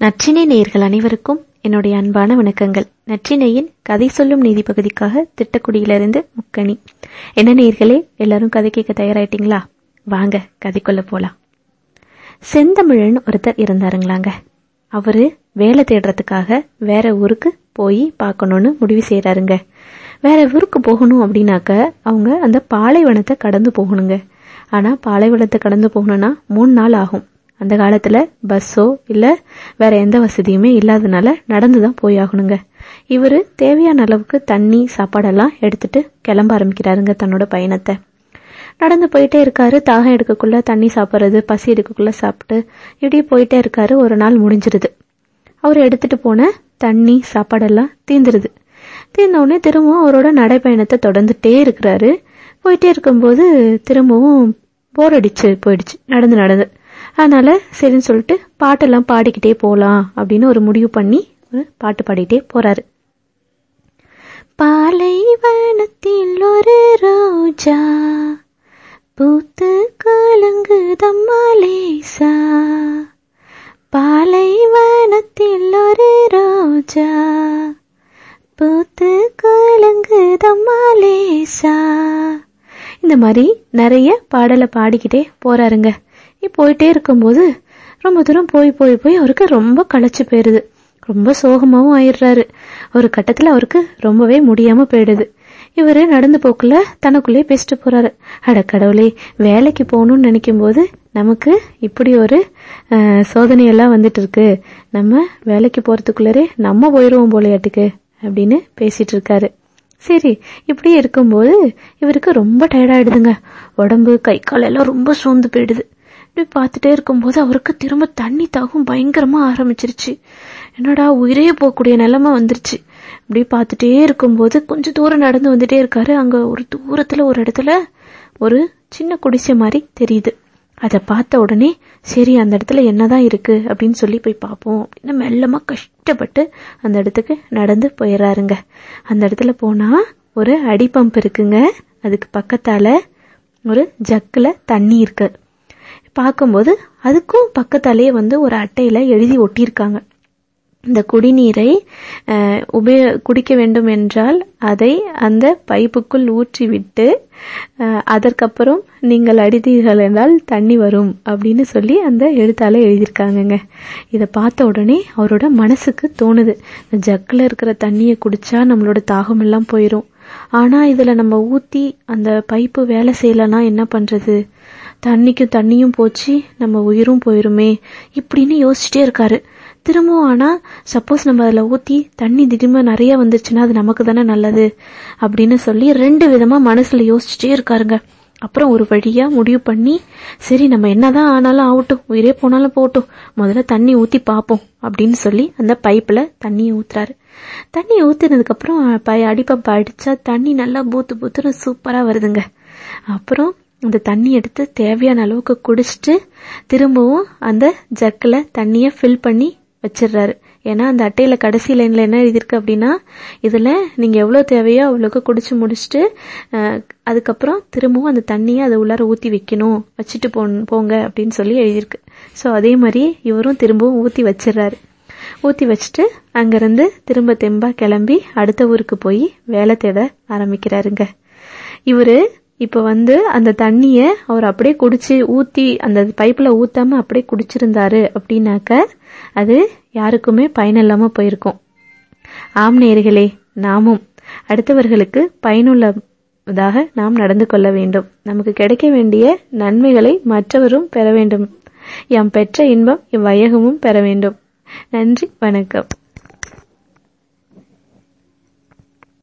நற்றினை நேயர்கள் அனைவருக்கும் என்னுடைய அன்பான வணக்கங்கள். நற்றினையின் கதை சொல்லும் நீதி பகுதிக்காக திட்டக்குடியிலிருந்து முக்கணி என்ன நேர்களே எல்லாரும் கதை கேட்க தயாராயிட்டீங்களா? வாங்க கதைக்குள்ள போலாம். செந்தமிழன் ஒருத்தர் இருந்தாருங்களாங்க. அவரு வேலை தேடுறதுக்காக வேற ஊருக்கு போய் பார்க்கணும்னு முடிவு செய்யறாருங்க வேற ஊருக்கு போகணும் அப்படின்னாக்க அவங்க அந்த பாலைவனத்தை கடந்து போகணுங்க. ஆனா பாலைவனத்தை கடந்து போகணும்னா மூணு நாள் ஆகும். அந்த காலத்துல பஸ்ஸோ இல்ல வேற எந்த வசதியுமே இல்லாதனால நடந்துதான் போய் ஆகணுங்க இவரு தேவையான அளவுக்கு தண்ணி சாப்பாடெல்லாம் எடுத்துட்டு கிளம்ப ஆரம்பிக்கிறாருங்க தன்னோட பயணத்தை. நடந்து போயிட்டே இருக்காரு. தாகம் எடுக்கக்குள்ள தண்ணி சாப்பிட்றது பசி எடுக்கக்குள்ள சாப்பிட்டு இப்படியே போயிட்டே இருக்காரு. ஒரு நாள் முடிஞ்சிருது. அவர் எடுத்துட்டு போன தண்ணி சாப்பாடெல்லாம் தீந்துருது. தீர்ந்தவுடனே திரும்பவும் அவரோட நடைப்பயணத்தை தொடர்ந்துட்டே இருக்கிறாரு. போயிட்டே இருக்கும்போது திரும்பவும் போர் அடிச்சு போயிடுச்சு. நடந்து நடந்து. அதனால சரின்னு சொல்லிட்டு பாட்டெல்லாம் பாடிக்கிட்டே போகலாம் அப்படின்னு ஒரு முடிவு பண்ணி ஒரு பாட்டு பாடிட்டே போறாரு. பாலைவனத்தில் ஒரு ரோஜா பூத்து கலங்குதம்மாலேசா. பாலைவனத்தில் ஒரு ரோஜா பூத்து கலங்குதம்மாலேசா. இந்த மாதிரி நிறைய பாடலை பாடிக்கிட்டே போறாருங்க. போயிட்டே இருக்கும்போது ரொம்ப தூரம் போய் போய் போய் அவருக்கு ரொம்ப களைச்சு போயிருது. ரொம்ப சோகமாவும் ஆயிடுறாரு. ஒரு கட்டத்துல அவருக்கு ரொம்பவே முடியாம போயிடுது. இவரு நடந்து போக்குல தனக்குள்ளே பேசிட்டு போறாரு. அட கடவுளே வேலைக்கு போகணும்னு நினைக்கும் போது நமக்கு இப்படி ஒரு சோதனையெல்லாம் வந்துட்டு இருக்கு நம்ம வேலைக்கு போறதுக்குள்ளரே நம்ம போயிடுவோம் போலையாட்டுக்கு அப்படின்னு பேசிட்டு இருக்காரு. சரி இப்படி இருக்கும்போது இவருக்கு ரொம்ப டயர்டாயிடுதுங்க உடம்பு கை கால் எல்லாம் ரொம்ப சோர்ந்து போயிடுது. இப்படி பார்த்துட்டே இருக்கும்போது அவருக்கு திரும்ப தண்ணி தாகம் பயங்கரமா ஆரம்பிச்சிருச்சு. என்னடா உயிரே போகக்கூடிய நிலைமை வந்துருச்சு. இப்படி பார்த்துட்டே இருக்கும்போது கொஞ்சம் தூரம் நடந்து வந்துட்டே இருக்காரு. அங்க ஒரு தூரத்துல ஒரு இடத்துல ஒரு சின்ன குடிசை மாதிரி தெரியுது. அதை பார்த்த உடனே சரி அந்த இடத்துல என்னதான் இருக்கு அப்படின்னு சொல்லி போய் பார்ப்போம் அப்படின்னு மெல்லமா கஷ்டப்பட்டு அந்த இடத்துக்கு நடந்து போயிடுறாருங்க அந்த இடத்துல போனா ஒரு அடி பம்ப் இருக்குங்க. அதுக்கு பக்கத்தால ஒரு ஜக்கில் தண்ணி இருக்கு. பார்க்கும்போது அதுக்கும் பக்கத்தாலேயே வந்து ஒரு அட்டையில எழுதி ஒட்டியிருக்காங்க. இந்த குடிநீரை உபய குடிக்க வேண்டும் என்றால் அதை அந்த பைப்புக்குள் ஊற்றிவிட்டு அதற்கப்புறம் நீங்கள் அடித்தீர்கள் என்றால் தண்ணி வரும் அப்படின்னு சொல்லி அந்த எழுத்தால எழுதியிருக்காங்கங்க. இதை பார்த்த உடனே அவரோட மனசுக்கு தோணுது. இந்த ஜக்கில் இருக்கிற தண்ணியை குடிச்சா நம்மளோட தாகம் எல்லாம் போயிடும் ஆனா இதுல நம்ம ஊத்தி அந்த பைப்பு வேலை செய்யலைன்னா என்ன பண்றது? தண்ணிக்கு தண்ணியும் போச்சு நம்ம உயிரும் போயிருமே இப்படின்னு யோசிச்சுட்டே இருக்காரு. திரும்பவும் ஆனா சப்போஸ் நம்ம அதுல ஊத்தி தண்ணி திடீர்னு நிறைய வந்துருச்சுன்னா அது நமக்கு தானே நல்லது அப்படின்னு சொல்லி ரெண்டு விதமா மனசுல யோசிச்சுட்டே இருக்காருங்க. அப்புறம் ஒரு வழியா முடிவு பண்ணி சரி நம்ம என்னதான் ஆனாலும் ஆகட்டும் உயிரே போனாலும் போகட்டும் முதல்ல தண்ணி ஊத்தி பார்ப்போம் அப்படின்னு சொல்லி அந்த பைப்ல தண்ணியை ஊத்துறாரு. தண்ணி ஊத்துனதுக்கு அப்புறம் அடிப்பம்பை அடிச்சா தண்ணி நல்லா பூத்து பூத்துன்னு சூப்பரா வருதுங்க. அப்புறம் அந்த தண்ணி எடுத்து தேவையான அளவுக்கு குடிச்சிட்டு திரும்பவும் அந்த ஜக்கில் தண்ணியை ஃபில் பண்ணி வச்சிடுறாரு. ஏன்னா அந்த அட்டையில கடைசி லைன்ல என்ன எழுதியிருக்கு அப்படின்னா இதுல நீங்க எவ்வளவு தேவையோ அவ்வளோக்கு குடிச்சு முடிச்சுட்டு அதுக்கப்புறம் திரும்பவும் அந்த தண்ணியை அதை உள்ளார ஊத்தி வைக்கணும். வச்சுட்டு போ போங்க அப்படின்னு சொல்லி எழுதியிருக்கு. ஸோ அதே மாதிரி இவரும் திரும்பவும் ஊத்தி வச்சிடுறாரு. ஊத்தி வச்சுட்டு அங்கிருந்து திரும்ப தெம்பா கிளம்பி அடுத்த ஊருக்கு போய் வேலை தேட ஆரம்பிக்கிறாருங்க. இவரு இப்ப வந்து அந்த தண்ணிய அவர் அப்படியே குடிச்சு ஊத்தி அந்த பைப்ல ஊத்தாம அப்படியே குடிச்சிருந்தாரு அப்படின்னாக்க அது யாருக்குமே பயனில்லாம போயிருக்கும். ஆம் நேர்களே நாமும் அடுத்தவர்களுக்கு பயனுள்ளதாக நாம் நடந்து கொள்ள வேண்டும். நமக்கு கிடைக்க வேண்டிய நன்மைகளை மற்றவரும் பெற வேண்டும். எம் பெற்ற இன்பம் இவ்வையகமும் பெற வேண்டும். நன்றி வணக்கம்.